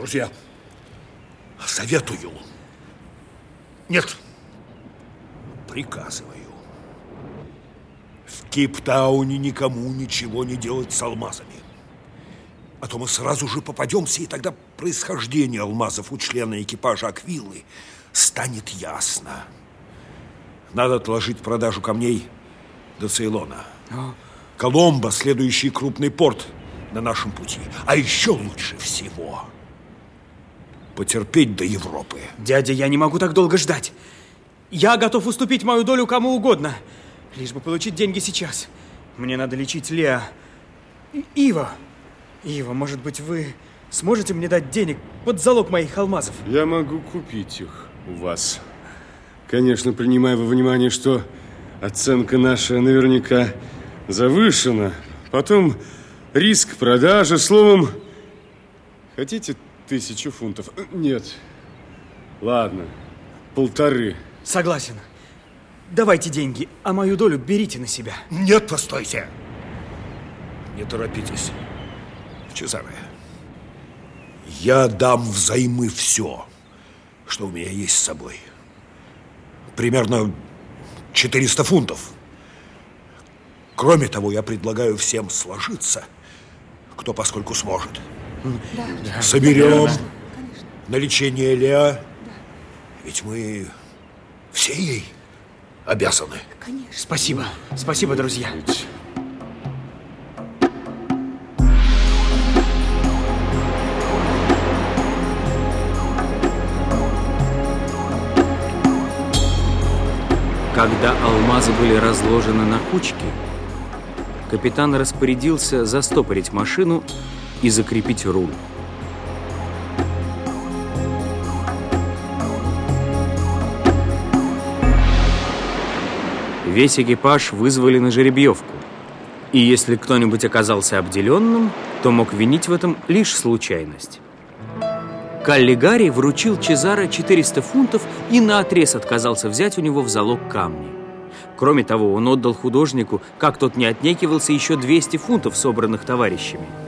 Друзья, советую. Нет, приказываю. В Кейптауне никому ничего не делать с алмазами. А то мы сразу же попадемся, и тогда происхождение алмазов у члена экипажа Аквиллы станет ясно. Надо отложить продажу камней до Цейлона. Коломбо – следующий крупный порт на нашем пути. А еще лучше всего потерпеть до Европы. Дядя, я не могу так долго ждать. Я готов уступить мою долю кому угодно, лишь бы получить деньги сейчас. Мне надо лечить Леа. Ива, Ива, может быть, вы сможете мне дать денег под залог моих алмазов? Я могу купить их у вас. Конечно, принимая во внимание, что оценка наша наверняка завышена. Потом риск продажи, словом... Хотите тысячу фунтов? Нет. Ладно, полторы. Согласен. Давайте деньги, а мою долю берите на себя. Нет, постойте. Не торопитесь. Чезаре, я дам взаймы все, что у меня есть с собой. Примерно 400 фунтов. Кроме того, я предлагаю всем сложиться, кто поскольку сможет. Да. Соберем на лечение Леа. Ведь мы все ей обязаны. Конечно. Спасибо. Спасибо, друзья. Когда алмазы были разложены на кучки, капитан распорядился застопорить машину и закрепить руль. Весь экипаж вызвали на жеребьевку. И если кто-нибудь оказался обделенным, то мог винить в этом лишь случайность. Каллигари вручил Чезаро 400 фунтов и наотрез отказался взять у него в залог камни. Кроме того, он отдал художнику, как тот не отнекивался, еще 200 фунтов, собранных товарищами –